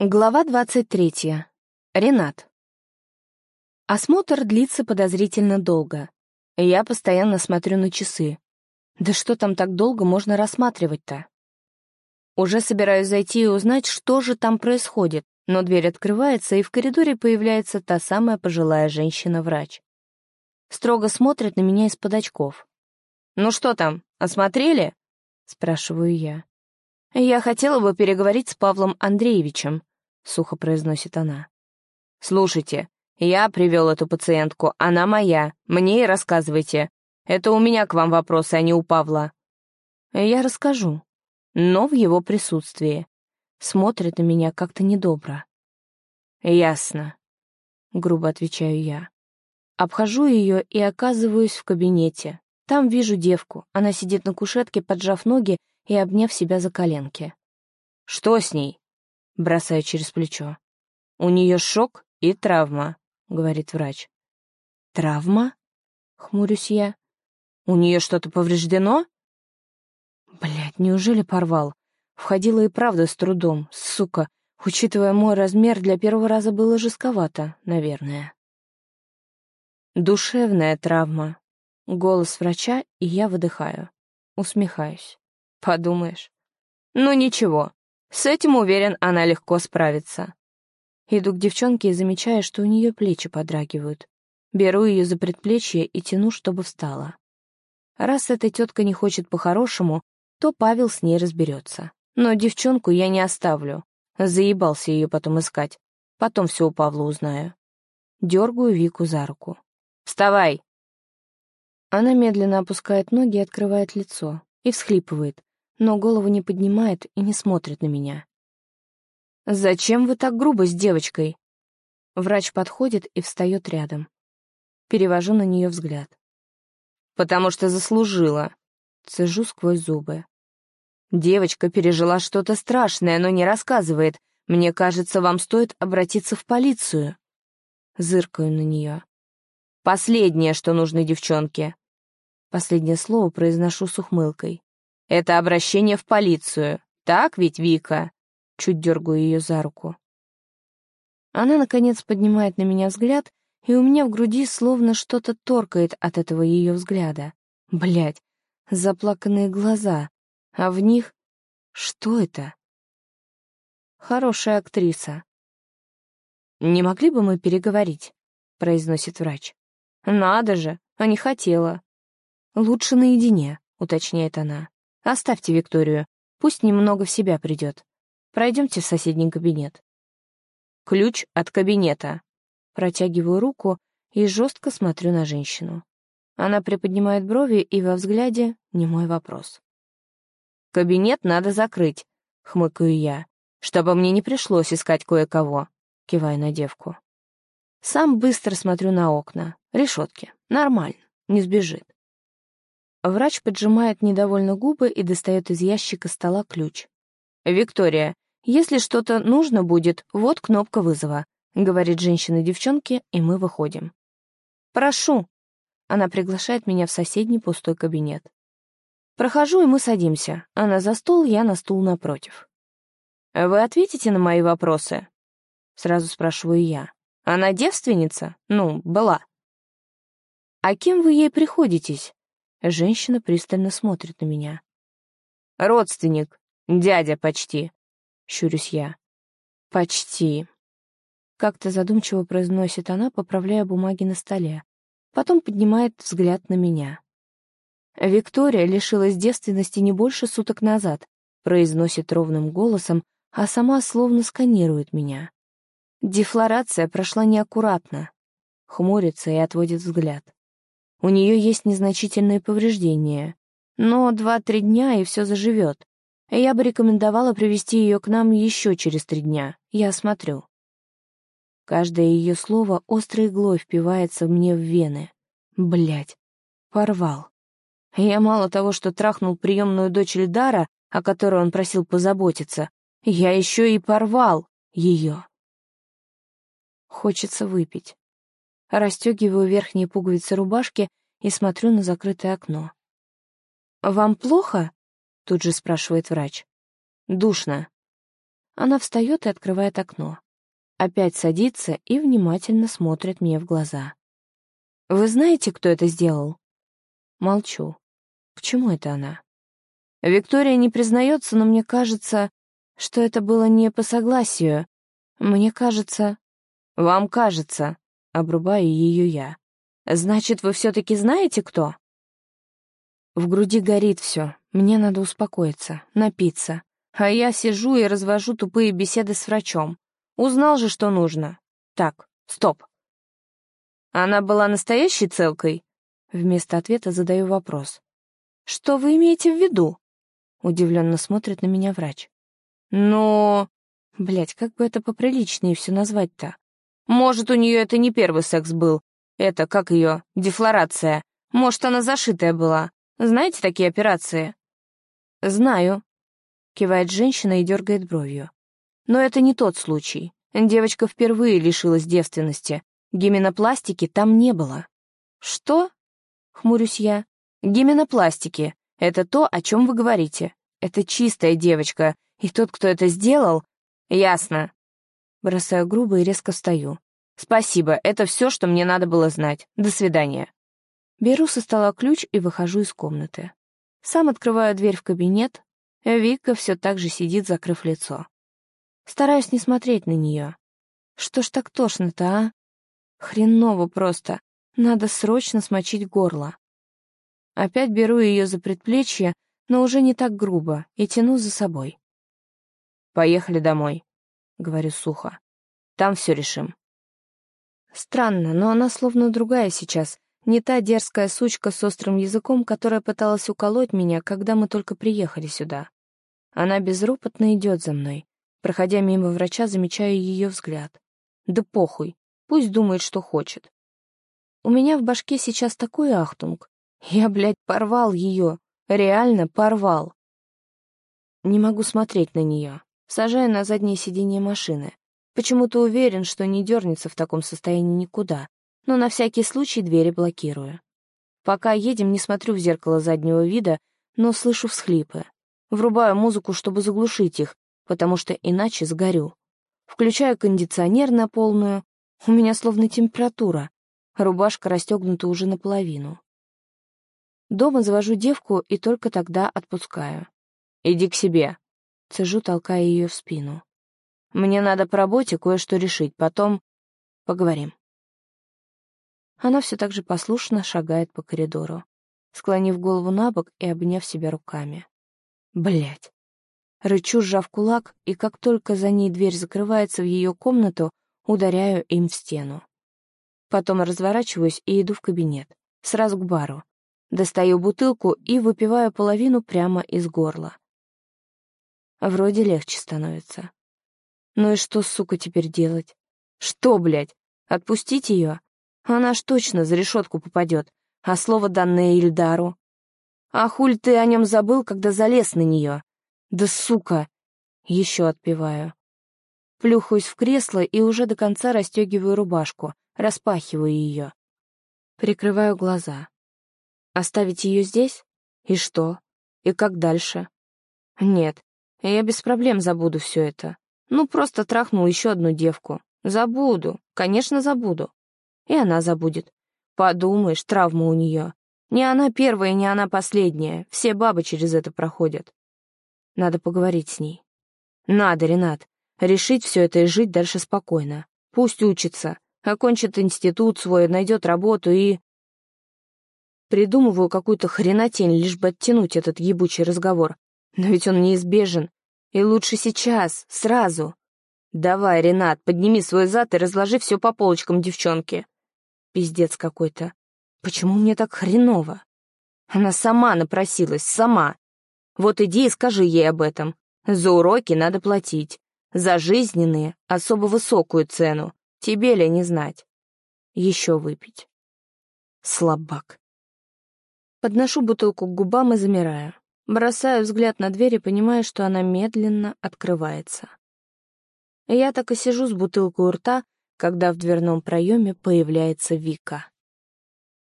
Глава 23. Ренат. Осмотр длится подозрительно долго. Я постоянно смотрю на часы. Да что там так долго можно рассматривать-то? Уже собираюсь зайти и узнать, что же там происходит, но дверь открывается, и в коридоре появляется та самая пожилая женщина-врач. Строго смотрит на меня из-под очков. «Ну что там, осмотрели?» — спрашиваю я. «Я хотела бы переговорить с Павлом Андреевичем», — сухо произносит она. «Слушайте, я привел эту пациентку, она моя, мне и рассказывайте. Это у меня к вам вопросы, а не у Павла». «Я расскажу, но в его присутствии. Смотрит на меня как-то недобро». «Ясно», — грубо отвечаю я. Обхожу ее и оказываюсь в кабинете. Там вижу девку. Она сидит на кушетке, поджав ноги и обняв себя за коленки. «Что с ней?» Бросаю через плечо. «У нее шок и травма», — говорит врач. «Травма?» — хмурюсь я. «У нее что-то повреждено?» Блядь, неужели порвал? Входила и правда с трудом, сука. Учитывая мой размер, для первого раза было жестковато, наверное. Душевная травма. Голос врача, и я выдыхаю. Усмехаюсь. Подумаешь. Ну ничего, с этим, уверен, она легко справится. Иду к девчонке и замечаю, что у нее плечи подрагивают. Беру ее за предплечье и тяну, чтобы встала. Раз эта тетка не хочет по-хорошему, то Павел с ней разберется. Но девчонку я не оставлю. Заебался ее потом искать. Потом все у Павла узнаю. Дергаю Вику за руку. «Вставай!» Она медленно опускает ноги и открывает лицо. И всхлипывает но голову не поднимает и не смотрит на меня. «Зачем вы так грубо с девочкой?» Врач подходит и встает рядом. Перевожу на нее взгляд. «Потому что заслужила», — цежу сквозь зубы. «Девочка пережила что-то страшное, но не рассказывает. Мне кажется, вам стоит обратиться в полицию». Зыркаю на нее. «Последнее, что нужно девчонке». Последнее слово произношу с ухмылкой. Это обращение в полицию. Так ведь, Вика?» Чуть дергаю ее за руку. Она, наконец, поднимает на меня взгляд, и у меня в груди словно что-то торкает от этого ее взгляда. Блять, заплаканные глаза, а в них... Что это? Хорошая актриса. «Не могли бы мы переговорить?» — произносит врач. «Надо же, а не хотела». «Лучше наедине», — уточняет она. Оставьте Викторию, пусть немного в себя придет. Пройдемте в соседний кабинет. Ключ от кабинета. Протягиваю руку и жестко смотрю на женщину. Она приподнимает брови, и во взгляде не мой вопрос. «Кабинет надо закрыть», — хмыкаю я, «чтобы мне не пришлось искать кое-кого», — киваю на девку. Сам быстро смотрю на окна, решетки. Нормально, не сбежит. Врач поджимает недовольно губы и достает из ящика стола ключ. «Виктория, если что-то нужно будет, вот кнопка вызова», — говорит женщина девчонке, и мы выходим. «Прошу». Она приглашает меня в соседний пустой кабинет. Прохожу, и мы садимся. Она за стол, я на стул напротив. «Вы ответите на мои вопросы?» Сразу спрашиваю я. «Она девственница? Ну, была». «А кем вы ей приходитесь?» Женщина пристально смотрит на меня. «Родственник. Дядя почти», — щурюсь я. «Почти». Как-то задумчиво произносит она, поправляя бумаги на столе. Потом поднимает взгляд на меня. «Виктория лишилась девственности не больше суток назад», — произносит ровным голосом, а сама словно сканирует меня. Дефлорация прошла неаккуратно. Хмурится и отводит взгляд. У нее есть незначительные повреждения. Но два-три дня, и все заживет. Я бы рекомендовала привести ее к нам еще через три дня. Я осмотрю. Каждое ее слово острой иглой впивается мне в вены. Блять, порвал. Я мало того, что трахнул приемную дочь Эльдара, о которой он просил позаботиться, я еще и порвал ее. Хочется выпить. Расстегиваю верхние пуговицы рубашки и смотрю на закрытое окно. «Вам плохо?» — тут же спрашивает врач. «Душно». Она встает и открывает окно. Опять садится и внимательно смотрит мне в глаза. «Вы знаете, кто это сделал?» Молчу. К чему это она? Виктория не признается, но мне кажется, что это было не по согласию. Мне кажется... Вам кажется, обрубаю ее я. Значит, вы все-таки знаете, кто? В груди горит все. Мне надо успокоиться, напиться. А я сижу и развожу тупые беседы с врачом. Узнал же, что нужно. Так, стоп. Она была настоящей целкой? Вместо ответа задаю вопрос. Что вы имеете в виду? Удивленно смотрит на меня врач. Но... Блять, как бы это поприличнее все назвать-то? Может, у нее это не первый секс был. Это, как ее, дефлорация. Может, она зашитая была. Знаете такие операции? Знаю. Кивает женщина и дергает бровью. Но это не тот случай. Девочка впервые лишилась девственности. Гименопластики там не было. Что? Хмурюсь я. Гименопластики. Это то, о чем вы говорите. Это чистая девочка, и тот, кто это сделал... Ясно. Бросаю грубо и резко встаю. Спасибо, это все, что мне надо было знать. До свидания. Беру со стола ключ и выхожу из комнаты. Сам открываю дверь в кабинет. Вика все так же сидит, закрыв лицо. Стараюсь не смотреть на нее. Что ж так тошно-то, а? Хреново просто. Надо срочно смочить горло. Опять беру ее за предплечье, но уже не так грубо, и тяну за собой. «Поехали домой», — говорю сухо. «Там все решим». Странно, но она словно другая сейчас, не та дерзкая сучка с острым языком, которая пыталась уколоть меня, когда мы только приехали сюда. Она безропотно идет за мной. Проходя мимо врача, замечаю ее взгляд. Да похуй, пусть думает, что хочет. У меня в башке сейчас такой ахтунг, я, блядь, порвал ее. Реально порвал. Не могу смотреть на нее. Сажаю на заднее сиденье машины. Почему-то уверен, что не дернется в таком состоянии никуда, но на всякий случай двери блокирую. Пока едем, не смотрю в зеркало заднего вида, но слышу всхлипы. Врубаю музыку, чтобы заглушить их, потому что иначе сгорю. Включаю кондиционер на полную. У меня словно температура. Рубашка расстегнута уже наполовину. Дома завожу девку и только тогда отпускаю. «Иди к себе», — цежу, толкая ее в спину. «Мне надо по работе кое-что решить, потом поговорим». Она все так же послушно шагает по коридору, склонив голову на бок и обняв себя руками. Блять. Рычу, сжав кулак, и как только за ней дверь закрывается в ее комнату, ударяю им в стену. Потом разворачиваюсь и иду в кабинет, сразу к бару, Достаю бутылку и выпиваю половину прямо из горла. Вроде легче становится. Ну и что, сука, теперь делать? Что, блядь, отпустить ее? Она ж точно за решетку попадет. А слово данное Ильдару? А хуль ты о нем забыл, когда залез на нее? Да сука! Еще отпиваю. Плюхаюсь в кресло и уже до конца расстегиваю рубашку, распахиваю ее. Прикрываю глаза. Оставить ее здесь? И что? И как дальше? Нет, я без проблем забуду все это. Ну, просто трахнул еще одну девку. Забуду, конечно, забуду. И она забудет. Подумаешь, травма у нее. Не она первая, не она последняя. Все бабы через это проходят. Надо поговорить с ней. Надо, Ренат. Решить все это и жить дальше спокойно. Пусть учится, окончит институт свой, найдет работу и... Придумываю какую-то хренотень, лишь бы оттянуть этот ебучий разговор. Но ведь он неизбежен. И лучше сейчас, сразу. Давай, Ренат, подними свой зад и разложи все по полочкам девчонки. Пиздец какой-то. Почему мне так хреново? Она сама напросилась, сама. Вот иди и скажи ей об этом. За уроки надо платить. За жизненные — особо высокую цену. Тебе ли не знать? Еще выпить. Слабак. Подношу бутылку к губам и замираю. Бросаю взгляд на дверь и понимаю, что она медленно открывается. Я так и сижу с бутылкой у рта, когда в дверном проеме появляется Вика.